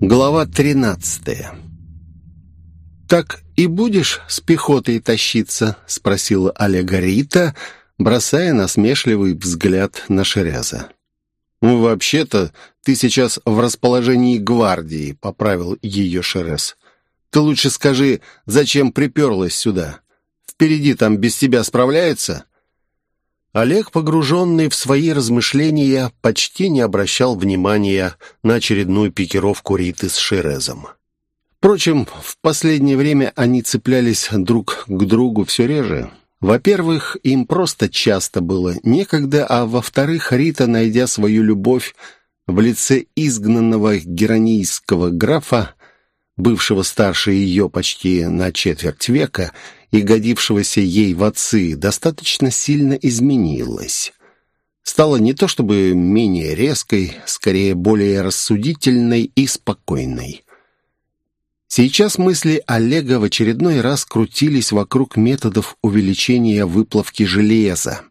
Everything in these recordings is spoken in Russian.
Глава 13 «Так и будешь с пехотой тащиться?» — спросила Олега Рита, бросая насмешливый взгляд на Шеряза. «Ну, вообще-то, ты сейчас в расположении гвардии», — поправил ее Шерез. «Ты лучше скажи, зачем приперлась сюда? Впереди там без тебя справляются?» Олег, погруженный в свои размышления, почти не обращал внимания на очередную пикировку Риты с Шерезом. Впрочем, в последнее время они цеплялись друг к другу все реже. Во-первых, им просто часто было некогда, а во-вторых, Рита, найдя свою любовь в лице изгнанного геронийского графа, бывшего старше ее почти на четверть века, и годившегося ей в отцы, достаточно сильно изменилась. Стала не то чтобы менее резкой, скорее более рассудительной и спокойной. Сейчас мысли Олега в очередной раз крутились вокруг методов увеличения выплавки железа.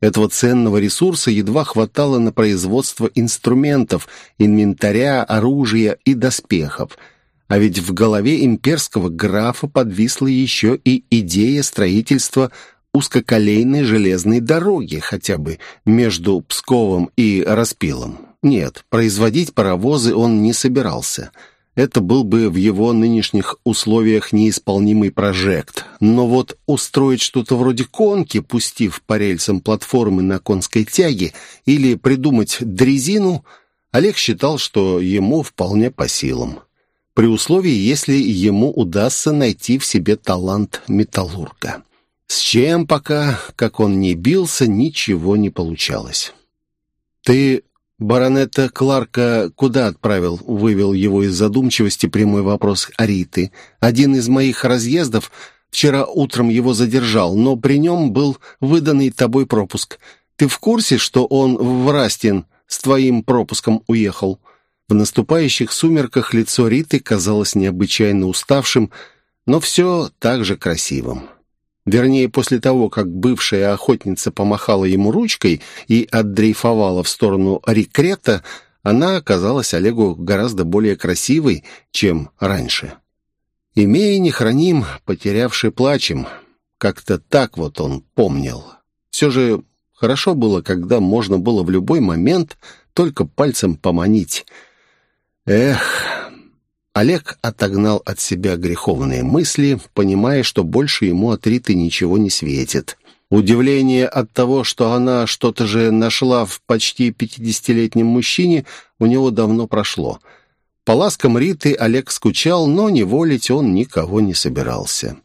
Этого ценного ресурса едва хватало на производство инструментов, инвентаря, оружия и доспехов – а ведь в голове имперского графа подвисла еще и идея строительства узкоколейной железной дороги хотя бы между Псковом и Распилом. Нет, производить паровозы он не собирался. Это был бы в его нынешних условиях неисполнимый прожект. Но вот устроить что-то вроде конки, пустив по рельсам платформы на конской тяге, или придумать дрезину, Олег считал, что ему вполне по силам при условии, если ему удастся найти в себе талант металлурга. С чем пока, как он не бился, ничего не получалось. «Ты баронета Кларка куда отправил?» — вывел его из задумчивости прямой вопрос Ариты. «Один из моих разъездов вчера утром его задержал, но при нем был выданный тобой пропуск. Ты в курсе, что он в Растин с твоим пропуском уехал?» В наступающих сумерках лицо Риты казалось необычайно уставшим, но все так же красивым. Вернее, после того, как бывшая охотница помахала ему ручкой и отдрейфовала в сторону рекрета, она оказалась Олегу гораздо более красивой, чем раньше. «Имея не храним, потерявший плачем». Как-то так вот он помнил. Все же хорошо было, когда можно было в любой момент только пальцем поманить — Эх, Олег отогнал от себя греховные мысли, понимая, что больше ему от Риты ничего не светит. Удивление от того, что она что-то же нашла в почти пятидесятилетнем мужчине, у него давно прошло. По ласкам Риты Олег скучал, но не волить он никого не собирался.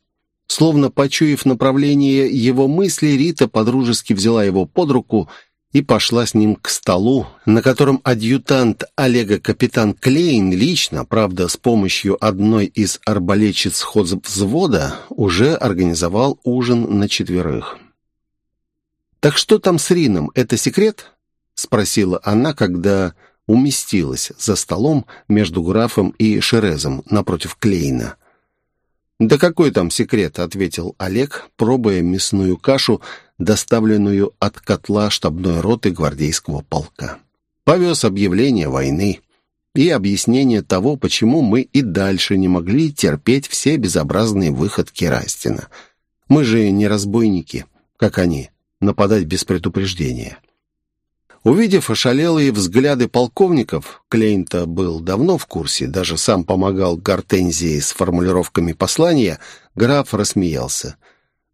Словно почуяв направление его мысли, Рита подружески взяла его под руку и пошла с ним к столу, на котором адъютант Олега капитан Клейн лично, правда, с помощью одной из арбалетчиц взвода, уже организовал ужин на четверых. «Так что там с Рином? Это секрет?» — спросила она, когда уместилась за столом между графом и Шерезом напротив Клейна. «Да какой там секрет?» — ответил Олег, пробуя мясную кашу, доставленную от котла штабной роты гвардейского полка. Повез объявление войны и объяснение того, почему мы и дальше не могли терпеть все безобразные выходки Растина. Мы же не разбойники, как они, нападать без предупреждения. Увидев ошалелые взгляды полковников, Клейнта был давно в курсе, даже сам помогал Гортензии с формулировками послания, граф рассмеялся.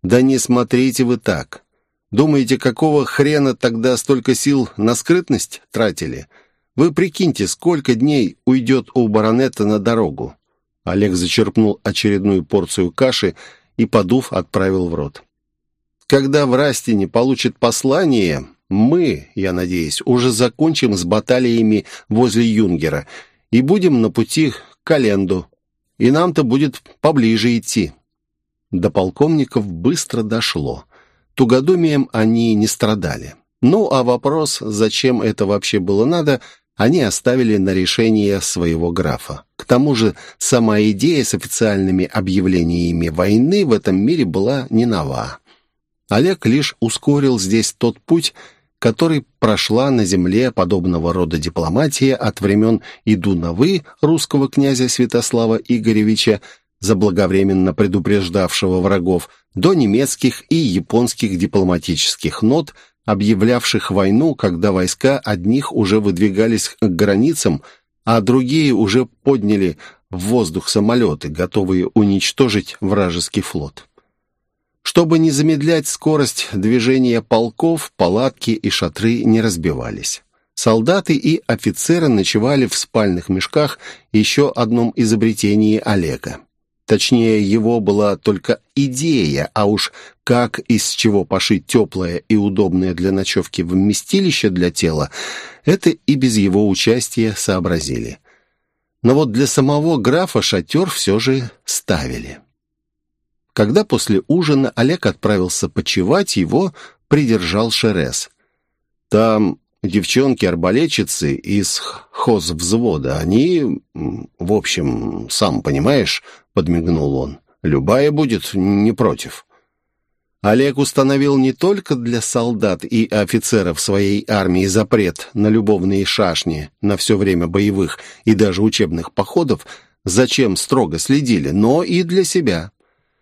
«Да не смотрите вы так. Думаете, какого хрена тогда столько сил на скрытность тратили? Вы прикиньте, сколько дней уйдет у баронета на дорогу». Олег зачерпнул очередную порцию каши и, подув, отправил в рот. «Когда в Растине получит послание, мы, я надеюсь, уже закончим с баталиями возле Юнгера и будем на пути к Календу. И нам-то будет поближе идти». До полковников быстро дошло. Тугодумием они не страдали. Ну, а вопрос, зачем это вообще было надо, они оставили на решение своего графа. К тому же, сама идея с официальными объявлениями войны в этом мире была не нова. Олег лишь ускорил здесь тот путь, которой прошла на земле подобного рода дипломатия от времен Идуновы русского князя Святослава Игоревича, заблаговременно предупреждавшего врагов, до немецких и японских дипломатических нот, объявлявших войну, когда войска одних уже выдвигались к границам, а другие уже подняли в воздух самолеты, готовые уничтожить вражеский флот. Чтобы не замедлять скорость движения полков, палатки и шатры не разбивались. Солдаты и офицеры ночевали в спальных мешках, еще одном изобретении Олега. Точнее, его была только идея, а уж как из чего пошить теплое и удобное для ночевки вместилище для тела, это и без его участия сообразили. Но вот для самого графа шатер все же ставили. Когда после ужина Олег отправился почевать, его придержал Шерес. «Там девчонки-арбалетчицы из хозвзвода, они, в общем, сам понимаешь, — подмигнул он, — любая будет не против». Олег установил не только для солдат и офицеров своей армии запрет на любовные шашни на все время боевых и даже учебных походов, зачем строго следили, но и для себя.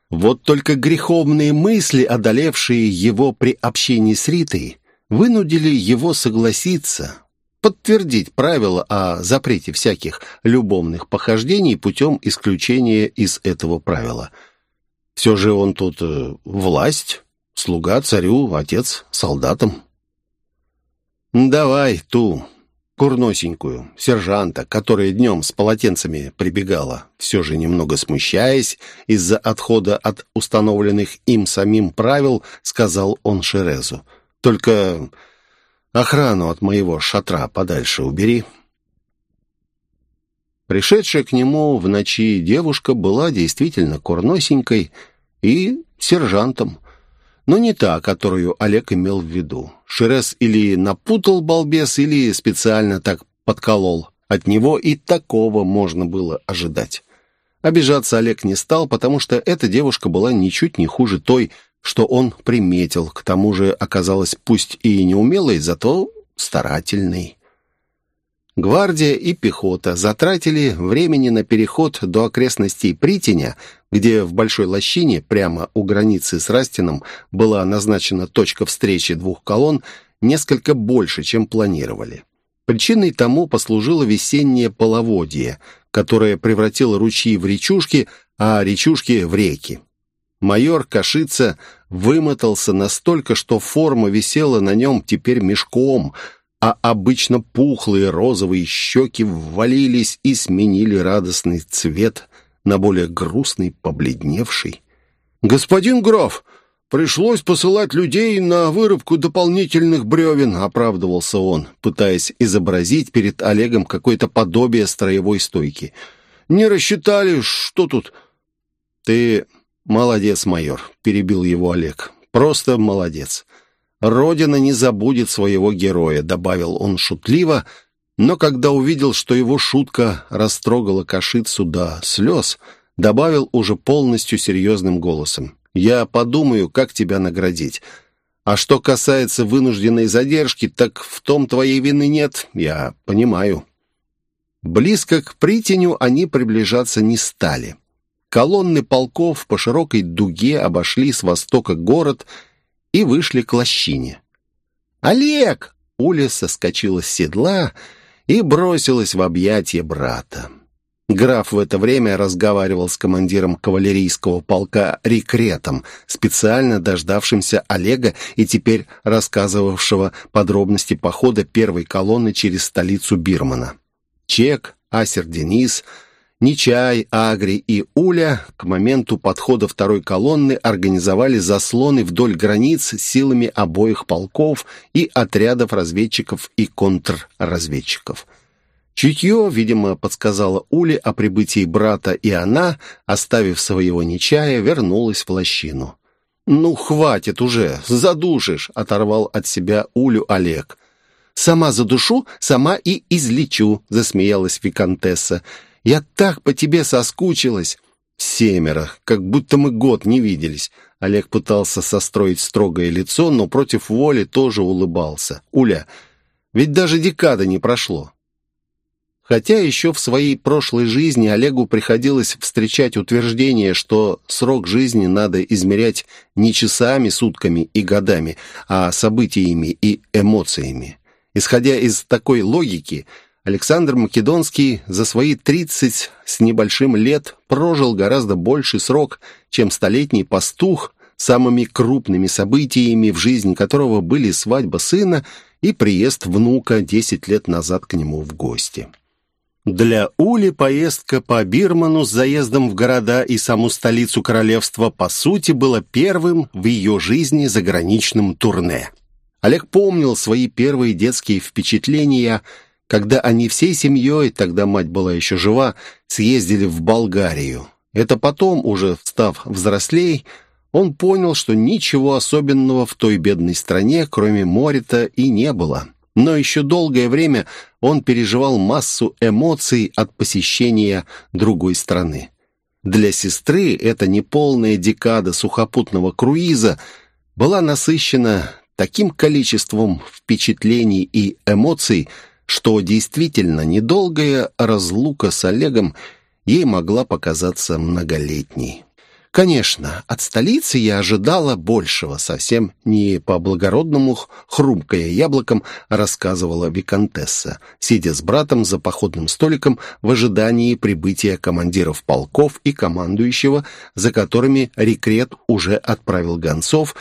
Вот только греховные мысли, одолевшие его при общении с Ритой, вынудили его согласиться, подтвердить правила о запрете всяких любовных похождений путем исключения из этого правила – все же он тут э, власть, слуга царю, отец солдатам. «Давай ту, курносенькую, сержанта, которая днем с полотенцами прибегала, все же немного смущаясь из-за отхода от установленных им самим правил, сказал он Шерезу. «Только охрану от моего шатра подальше убери». Пришедшая к нему в ночи девушка была действительно курносенькой и сержантом, но не та, которую Олег имел в виду. Шерес или напутал балбес, или специально так подколол. От него и такого можно было ожидать. Обижаться Олег не стал, потому что эта девушка была ничуть не хуже той, что он приметил, к тому же оказалась пусть и неумелой, зато старательной. Гвардия и пехота затратили времени на переход до окрестностей Притеня, где в Большой Лощине, прямо у границы с Растином, была назначена точка встречи двух колонн, несколько больше, чем планировали. Причиной тому послужило весеннее половодье, которое превратило ручьи в речушки, а речушки в реки. Майор Кашица вымотался настолько, что форма висела на нем теперь мешком – а обычно пухлые розовые щеки ввалились и сменили радостный цвет на более грустный, побледневший. «Господин граф, пришлось посылать людей на вырубку дополнительных бревен», — оправдывался он, пытаясь изобразить перед Олегом какое-то подобие строевой стойки. «Не рассчитали, что тут...» «Ты молодец, майор», — перебил его Олег. «Просто молодец. Родина не забудет своего героя», — добавил он шутливо, но когда увидел, что его шутка растрогала кашицу до слез, добавил уже полностью серьезным голосом. «Я подумаю, как тебя наградить. А что касается вынужденной задержки, так в том твоей вины нет, я понимаю». Близко к Притеню они приближаться не стали. Колонны полков по широкой дуге обошли с востока город — и вышли к лощине. «Олег!» — Уля соскочила с седла и бросилась в объятия брата. Граф в это время разговаривал с командиром кавалерийского полка Рекретом, специально дождавшимся Олега и теперь рассказывавшего подробности похода первой колонны через столицу Бирмана. Чек, Асер Денис — Нечай, Агри и Уля к моменту подхода второй колонны организовали заслоны вдоль границ силами обоих полков и отрядов разведчиков и контрразведчиков. Чутье, видимо, подсказала Уле о прибытии брата, и она, оставив своего Нечая, вернулась в лощину. «Ну, хватит уже, задушишь!» — оторвал от себя Улю Олег. «Сама задушу, сама и излечу», — засмеялась виконтесса. Я так по тебе соскучилась. «Семеро. Как будто мы год не виделись». Олег пытался состроить строгое лицо, но против воли тоже улыбался. «Уля, ведь даже декада не прошло». Хотя еще в своей прошлой жизни Олегу приходилось встречать утверждение, что срок жизни надо измерять не часами, сутками и годами, а событиями и эмоциями. Исходя из такой логики, Александр Македонский за свои 30 с небольшим лет прожил гораздо больший срок, чем столетний пастух, самыми крупными событиями в жизни которого были свадьба сына и приезд внука 10 лет назад к нему в гости. Для Ули поездка по Бирману с заездом в города и саму столицу королевства по сути была первым в ее жизни заграничным турне. Олег помнил свои первые детские впечатления, когда они всей семьей, тогда мать была еще жива, съездили в Болгарию. Это потом, уже став взрослей, он понял, что ничего особенного в той бедной стране, кроме моря-то, и не было. Но еще долгое время он переживал массу эмоций от посещения другой страны. Для сестры эта неполная декада сухопутного круиза была насыщена таким количеством впечатлений и эмоций, что действительно недолгая разлука с Олегом ей могла показаться многолетней. Конечно, от столицы я ожидала большего, совсем не по-благородному хрумкая яблоком, рассказывала Викантесса, сидя с братом за походным столиком в ожидании прибытия командиров полков и командующего, за которыми рекрет уже отправил гонцов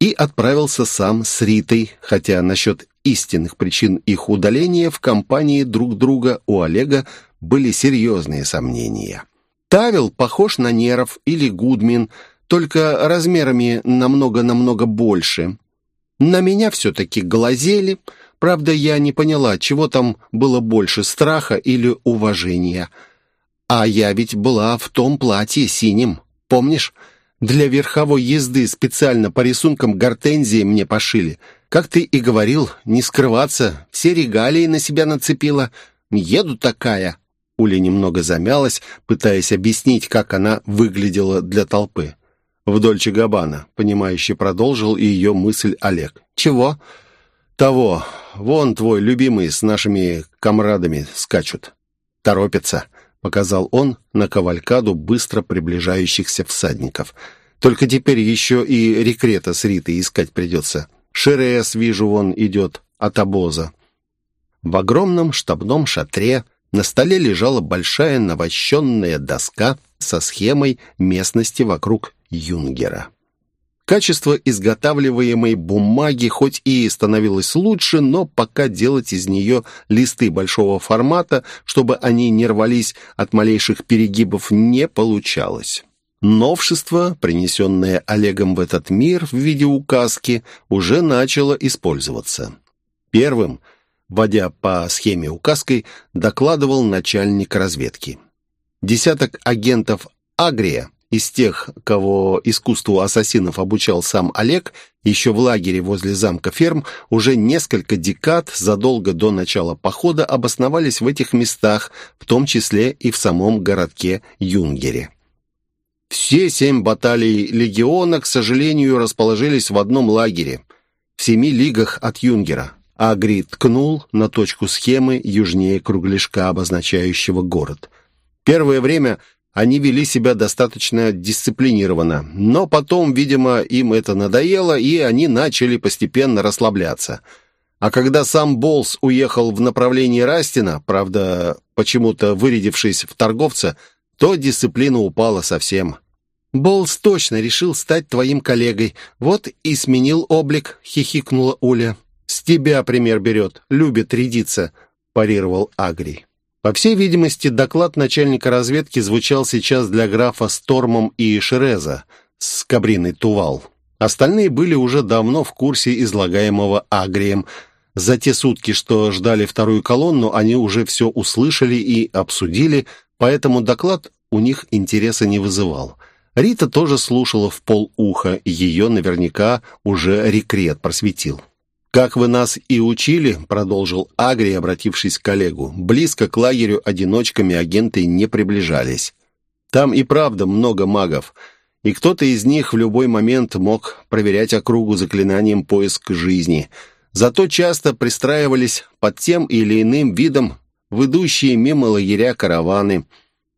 и отправился сам с Ритой, хотя насчет истинных причин их удаления в компании друг друга у Олега были серьезные сомнения. Тавил похож на Неров или Гудмин, только размерами намного-намного больше. На меня все-таки глазели, правда, я не поняла, чего там было больше, страха или уважения. А я ведь была в том платье синим, помнишь? Для верховой езды специально по рисункам гортензии мне пошили. Как ты и говорил, не скрываться, все регалии на себя нацепила. Еду такая». Уля немного замялась, пытаясь объяснить, как она выглядела для толпы. В Дольче Габбана, понимающе продолжил ее мысль Олег. «Чего?» «Того. Вон твой любимый с нашими комрадами скачут. Торопится показал он на кавалькаду быстро приближающихся всадников. «Только теперь еще и рекрета с Ритой искать придется. Шерес, вижу, вон идет от обоза». В огромном штабном шатре на столе лежала большая навощенная доска со схемой местности вокруг Юнгера. Качество изготавливаемой бумаги хоть и становилось лучше, но пока делать из нее листы большого формата, чтобы они не рвались от малейших перегибов, не получалось. Новшество, принесенное Олегом в этот мир в виде указки, уже начало использоваться. Первым, вводя по схеме указкой, докладывал начальник разведки. Десяток агентов Агрия из тех, кого искусству ассасинов обучал сам Олег, еще в лагере возле замка ферм, уже несколько декад задолго до начала похода обосновались в этих местах, в том числе и в самом городке Юнгере. Все семь баталий легиона, к сожалению, расположились в одном лагере, в семи лигах от Юнгера. Агри ткнул на точку схемы южнее кругляшка, обозначающего город. Первое время они вели себя достаточно дисциплинированно, но потом, видимо, им это надоело, и они начали постепенно расслабляться. А когда сам Болс уехал в направлении Растина, правда, почему-то вырядившись в торговца, то дисциплина упала совсем. «Болс точно решил стать твоим коллегой. Вот и сменил облик», — хихикнула Уля. «С тебя пример берет, любит рядиться», — парировал Агрий. По всей видимости, доклад начальника разведки звучал сейчас для графа Стормом и Шереза с Кабриной Тувал. Остальные были уже давно в курсе излагаемого Агрием. За те сутки, что ждали вторую колонну, они уже все услышали и обсудили, поэтому доклад у них интереса не вызывал. Рита тоже слушала в полуха, ее наверняка уже рекрет просветил. «Как вы нас и учили», — продолжил Агри, обратившись к коллегу, «близко к лагерю одиночками агенты не приближались». Там и правда много магов, и кто-то из них в любой момент мог проверять округу заклинанием поиск жизни. Зато часто пристраивались под тем или иным видом в идущие мимо лагеря караваны.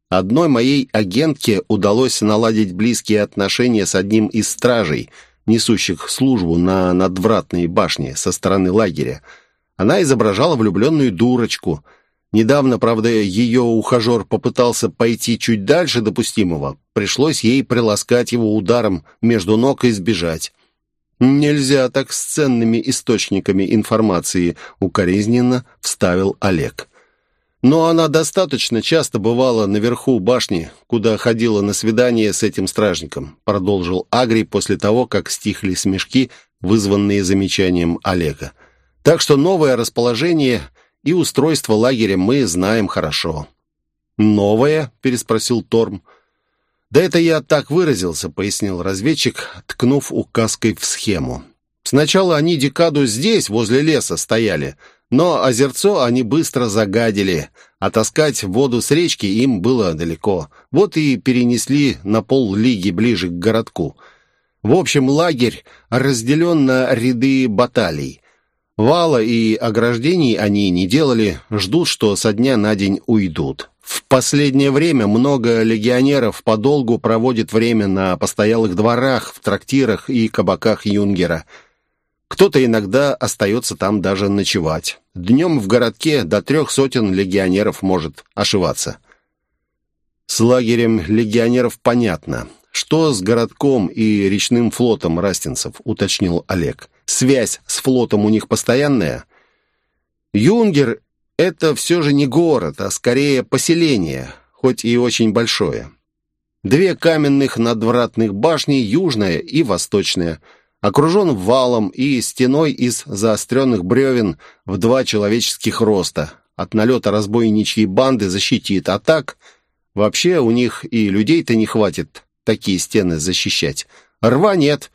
Одной моей агентке удалось наладить близкие отношения с одним из стражей, несущих службу на надвратной башне со стороны лагеря. Она изображала влюбленную дурочку. Недавно, правда, ее ухажер попытался пойти чуть дальше допустимого. Пришлось ей приласкать его ударом между ног и сбежать. «Нельзя так с ценными источниками информации», — укоризненно вставил Олег. Но она достаточно часто бывала наверху башни, куда ходила на свидание с этим стражником, продолжил Агри после того, как стихли смешки, вызванные замечанием Олега. Так что новое расположение и устройство лагеря мы знаем хорошо. «Новое?» — переспросил Торм. «Да это я так выразился», — пояснил разведчик, ткнув указкой в схему. «Сначала они декаду здесь, возле леса, стояли». Но озерцо они быстро загадили, а таскать воду с речки им было далеко. Вот и перенесли на пол лиги ближе к городку. В общем, лагерь разделен на ряды баталий. Вала и ограждений они не делали, ждут, что со дня на день уйдут. В последнее время много легионеров подолгу проводит время на постоялых дворах, в трактирах и кабаках Юнгера – кто-то иногда остается там даже ночевать. Днем в городке до трех сотен легионеров может ошиваться. С лагерем легионеров понятно. Что с городком и речным флотом растинцев, уточнил Олег. Связь с флотом у них постоянная? Юнгер — это все же не город, а скорее поселение, хоть и очень большое. Две каменных надвратных башни, южная и восточная — окружен валом и стеной из заостренных бревен в два человеческих роста. От налета разбойничьей банды защитит, а так вообще у них и людей-то не хватит такие стены защищать. Рва нет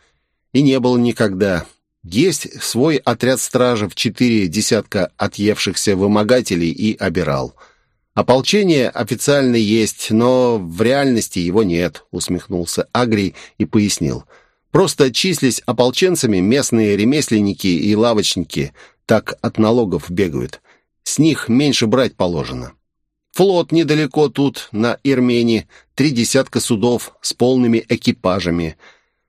и не было никогда. Есть свой отряд стражи в четыре десятка отъевшихся вымогателей и обирал. Ополчение официально есть, но в реальности его нет, усмехнулся Агрий и пояснил – Просто числись ополченцами местные ремесленники и лавочники, так от налогов бегают. С них меньше брать положено. Флот недалеко тут, на Ирмении, три десятка судов с полными экипажами.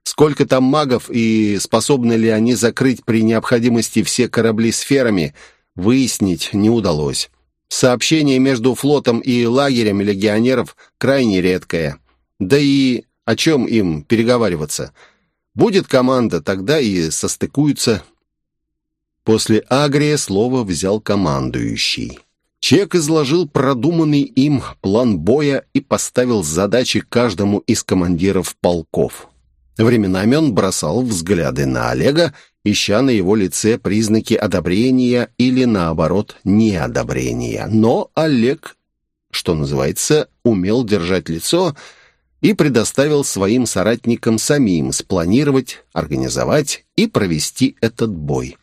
Сколько там магов и способны ли они закрыть при необходимости все корабли сферами, выяснить не удалось. Сообщение между флотом и лагерем легионеров крайне редкое. Да и о чем им переговариваться – Будет команда, тогда и состыкуются. После Агрия слово взял командующий. Чек изложил продуманный им план боя и поставил задачи каждому из командиров полков. Временами он бросал взгляды на Олега, ища на его лице признаки одобрения или, наоборот, неодобрения. Но Олег, что называется, умел держать лицо и предоставил своим соратникам самим спланировать, организовать и провести этот бой.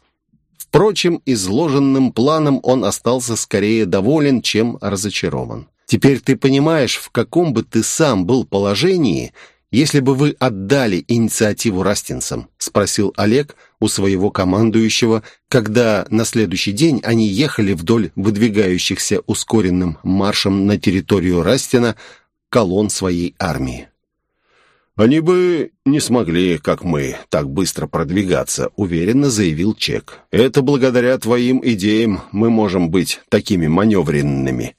Впрочем, изложенным планом он остался скорее доволен, чем разочарован. «Теперь ты понимаешь, в каком бы ты сам был положении, если бы вы отдали инициативу растинцам?» — спросил Олег у своего командующего, когда на следующий день они ехали вдоль выдвигающихся ускоренным маршем на территорию Растина колонн своей армии. «Они бы не смогли, как мы, так быстро продвигаться», — уверенно заявил Чек. «Это благодаря твоим идеям мы можем быть такими маневренными».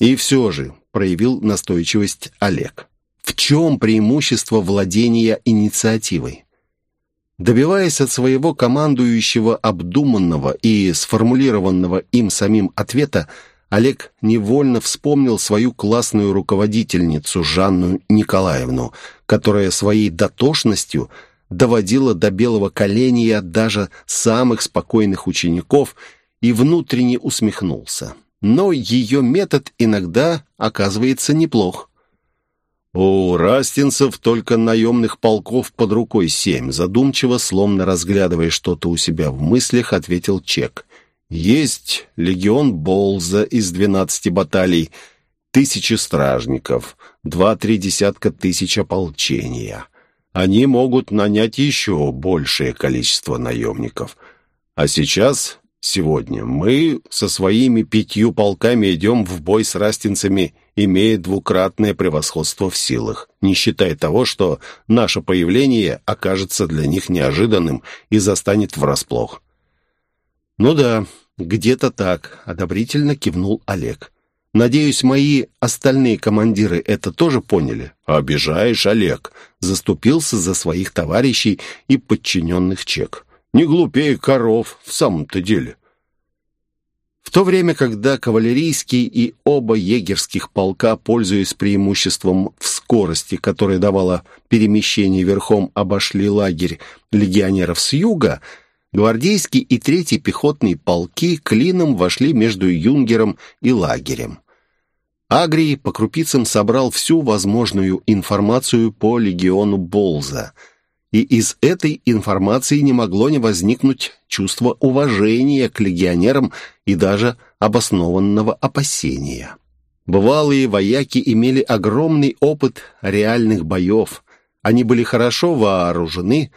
И все же проявил настойчивость Олег. В чем преимущество владения инициативой? Добиваясь от своего командующего обдуманного и сформулированного им самим ответа, Олег невольно вспомнил свою классную руководительницу Жанну Николаевну, которая своей дотошностью доводила до белого коленя даже самых спокойных учеников и внутренне усмехнулся. Но ее метод иногда оказывается неплох. «У растинцев только наемных полков под рукой семь», задумчиво, словно разглядывая что-то у себя в мыслях, ответил Чек. Есть легион Болза из двенадцати баталий тысячи стражников, два-три десятка тысяч ополчения. Они могут нанять еще большее количество наемников. А сейчас, сегодня, мы со своими пятью полками идем в бой с растинцами, имея двукратное превосходство в силах, не считая того, что наше появление окажется для них неожиданным и застанет врасплох. «Ну да, где-то так», — одобрительно кивнул Олег. «Надеюсь, мои остальные командиры это тоже поняли?» «Обижаешь, Олег», — заступился за своих товарищей и подчиненных чек. «Не глупее коров, в самом-то деле». В то время, когда кавалерийский и оба егерских полка, пользуясь преимуществом в скорости, которое давало перемещение верхом, обошли лагерь легионеров с юга, Гвардейский и третий пехотные полки клином вошли между юнгером и лагерем. Агрий по крупицам собрал всю возможную информацию по легиону Болза, и из этой информации не могло не возникнуть чувство уважения к легионерам и даже обоснованного опасения. Бывалые вояки имели огромный опыт реальных боев, они были хорошо вооружены,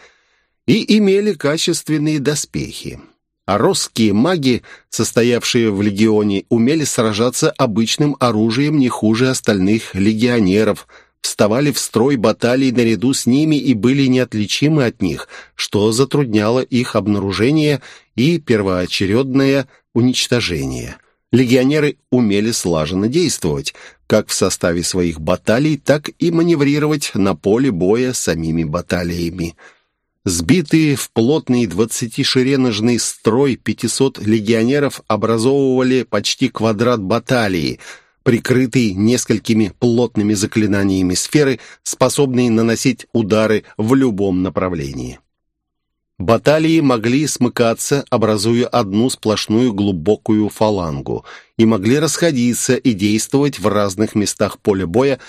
и имели качественные доспехи. А русские маги, состоявшие в легионе, умели сражаться обычным оружием не хуже остальных легионеров, вставали в строй баталий наряду с ними и были неотличимы от них, что затрудняло их обнаружение и первоочередное уничтожение. Легионеры умели слаженно действовать, как в составе своих баталий, так и маневрировать на поле боя самими баталиями. Сбитые в плотный двадцатишереножный строй 500 легионеров образовывали почти квадрат баталии, прикрытый несколькими плотными заклинаниями сферы, способные наносить удары в любом направлении. Баталии могли смыкаться, образуя одну сплошную глубокую фалангу, и могли расходиться и действовать в разных местах поля боя,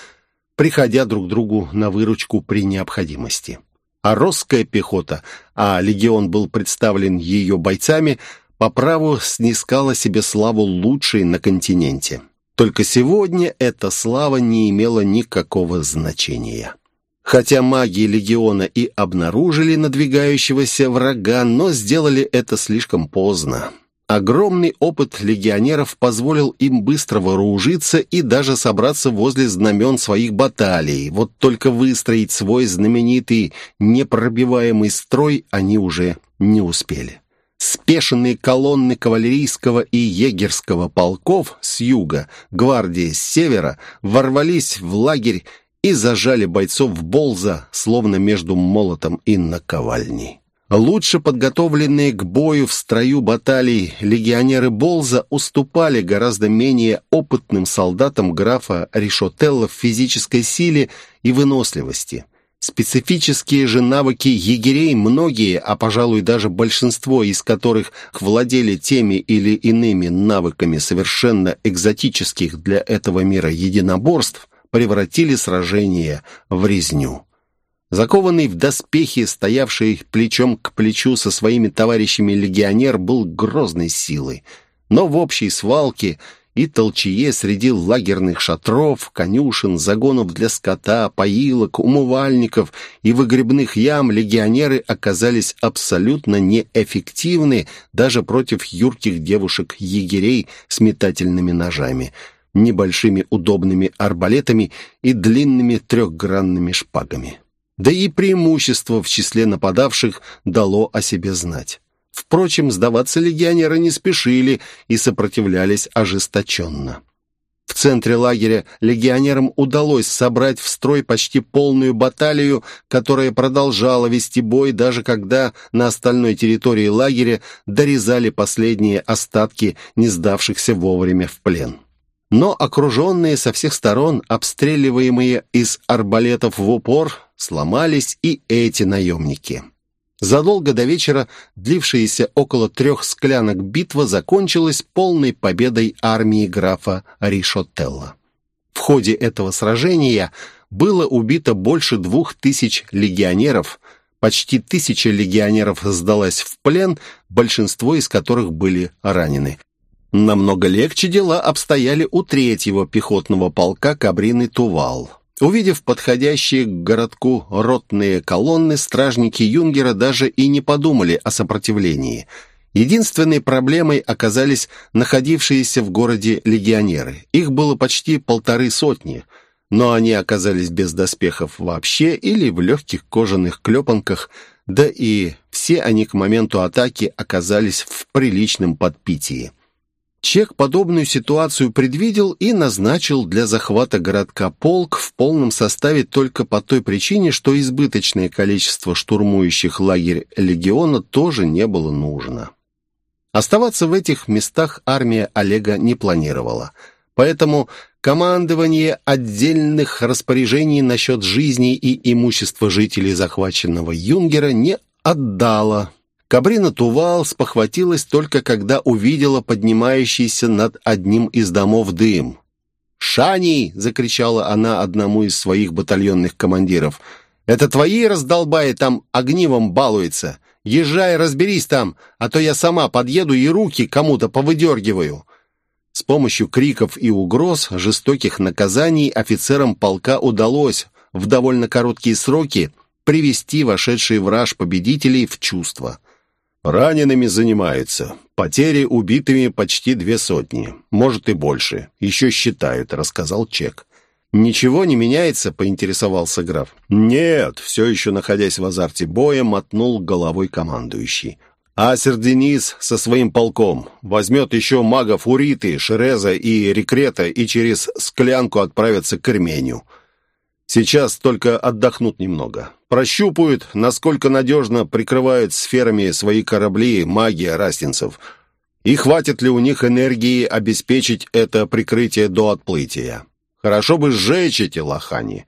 приходя друг другу на выручку при необходимости а русская пехота, а легион был представлен ее бойцами, по праву снискала себе славу лучшей на континенте. Только сегодня эта слава не имела никакого значения. Хотя маги легиона и обнаружили надвигающегося врага, но сделали это слишком поздно. Огромный опыт легионеров позволил им быстро вооружиться и даже собраться возле знамен своих баталий. Вот только выстроить свой знаменитый непробиваемый строй они уже не успели. Спешенные колонны кавалерийского и егерского полков с юга, гвардии с севера, ворвались в лагерь и зажали бойцов в Болза, словно между молотом и наковальней. Лучше подготовленные к бою в строю баталий легионеры Болза уступали гораздо менее опытным солдатам графа Ришотелла в физической силе и выносливости. Специфические же навыки егерей многие, а, пожалуй, даже большинство из которых владели теми или иными навыками совершенно экзотических для этого мира единоборств, превратили сражение в резню. Закованный в доспехи, стоявший плечом к плечу со своими товарищами легионер, был грозной силой. Но в общей свалке и толчее среди лагерных шатров, конюшен, загонов для скота, поилок, умывальников и выгребных ям легионеры оказались абсолютно неэффективны даже против юрких девушек-егерей с метательными ножами, небольшими удобными арбалетами и длинными трехгранными шпагами. Да и преимущество в числе нападавших дало о себе знать. Впрочем, сдаваться легионеры не спешили и сопротивлялись ожесточенно. В центре лагеря легионерам удалось собрать в строй почти полную баталию, которая продолжала вести бой, даже когда на остальной территории лагеря дорезали последние остатки не сдавшихся вовремя в плен. Но окруженные со всех сторон, обстреливаемые из арбалетов в упор, сломались и эти наемники. Задолго до вечера длившаяся около трех склянок битва закончилась полной победой армии графа Ришотелла. В ходе этого сражения было убито больше двух тысяч легионеров, почти тысяча легионеров сдалась в плен, большинство из которых были ранены. Намного легче дела обстояли у третьего пехотного полка Кабрины Тувал. Увидев подходящие к городку ротные колонны, стражники Юнгера даже и не подумали о сопротивлении. Единственной проблемой оказались находившиеся в городе легионеры. Их было почти полторы сотни, но они оказались без доспехов вообще или в легких кожаных клепанках, да и все они к моменту атаки оказались в приличном подпитии. Чек подобную ситуацию предвидел и назначил для захвата городка полк в полном составе только по той причине, что избыточное количество штурмующих лагерь легиона тоже не было нужно. Оставаться в этих местах армия Олега не планировала, поэтому командование отдельных распоряжений насчет жизни и имущества жителей захваченного Юнгера не отдало Кабрина Тувал спохватилась только когда увидела поднимающийся над одним из домов дым. «Шани!» — закричала она одному из своих батальонных командиров. «Это твои раздолбаи там огнивом балуются? Езжай, разберись там, а то я сама подъеду и руки кому-то повыдергиваю». С помощью криков и угроз, жестоких наказаний офицерам полка удалось в довольно короткие сроки привести вошедшие в победителей в чувство. Ранеными занимаются. Потери убитыми почти две сотни. Может и больше. Еще считают, рассказал Чек. «Ничего не меняется?» — поинтересовался граф. «Нет», — все еще находясь в азарте боя, мотнул головой командующий. «Асер Денис со своим полком возьмет еще магов Уриты, Шереза и Рекрета и через склянку отправится к Армению. Сейчас только отдохнут немного. Прощупают, насколько надежно прикрывают сферами свои корабли магия растинцев. И хватит ли у них энергии обеспечить это прикрытие до отплытия. Хорошо бы сжечь эти лохани.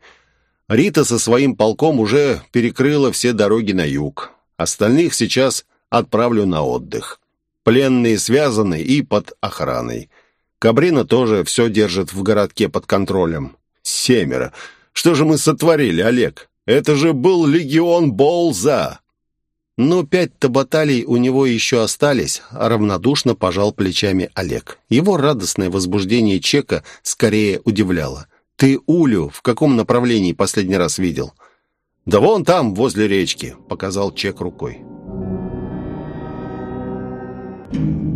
Рита со своим полком уже перекрыла все дороги на юг. Остальных сейчас отправлю на отдых. Пленные связаны и под охраной. Кабрина тоже все держит в городке под контролем. Семеро. Что же мы сотворили, Олег? Это же был легион Болза!» «Ну, пять-то баталий у него еще остались», — равнодушно пожал плечами Олег. Его радостное возбуждение Чека скорее удивляло. «Ты Улю в каком направлении последний раз видел?» «Да вон там, возле речки», — показал Чек рукой. Thank you.